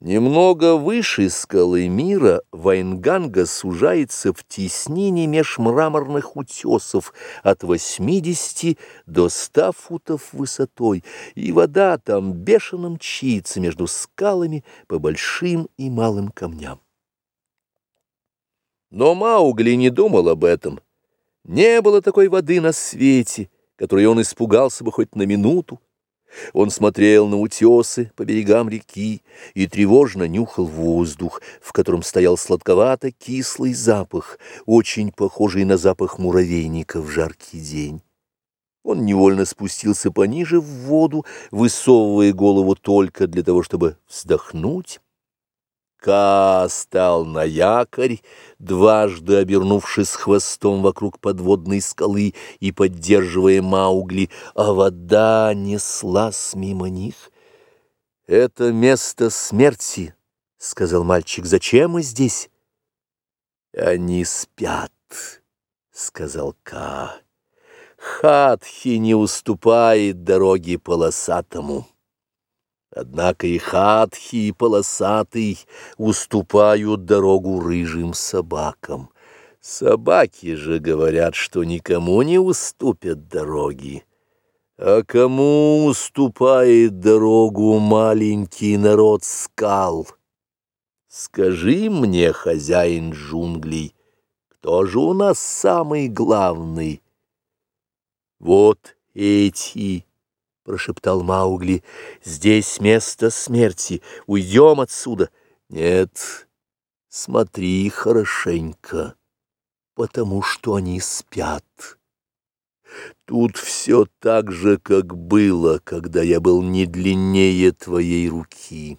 Немного выше скалы мира Вайнганга сужается в теснине меж мраморных утесов от 80 до 100 футов высотой, и вода там бешено мчится между скалами по большим и малым камням. Но Маугли не думал об этом. Не было такой воды на свете, которой он испугался бы хоть на минуту. Он смотрел на утесы по берегам реки и тревожно нюхал воздух, в котором стоял сладковато-кислый запах, очень похожий на запах муравейника в жаркий день. Он невольно спустился пониже в воду, высовывая голову только для того, чтобы вздохнуть, Ка стал на якорь, дважды обернувшись хвостом вокруг подводной скалы и поддерживая Маугли, а вода неслась мимо них. «Это место смерти», — сказал мальчик. «Зачем мы здесь?» «Они спят», — сказал Ка. «Хатхи не уступает дороге полосатому». Однако и хатхи, и полосатый уступают дорогу рыжим собакам. Собаки же говорят, что никому не уступят дороги. А кому уступает дорогу маленький народ скал? Скажи мне, хозяин джунглей, кто же у нас самый главный? Вот эти — прошептал Маугли. «Здесь место смерти. Уйдем отсюда». «Нет, смотри хорошенько, потому что они спят. Тут все так же, как было, когда я был не длиннее твоей руки».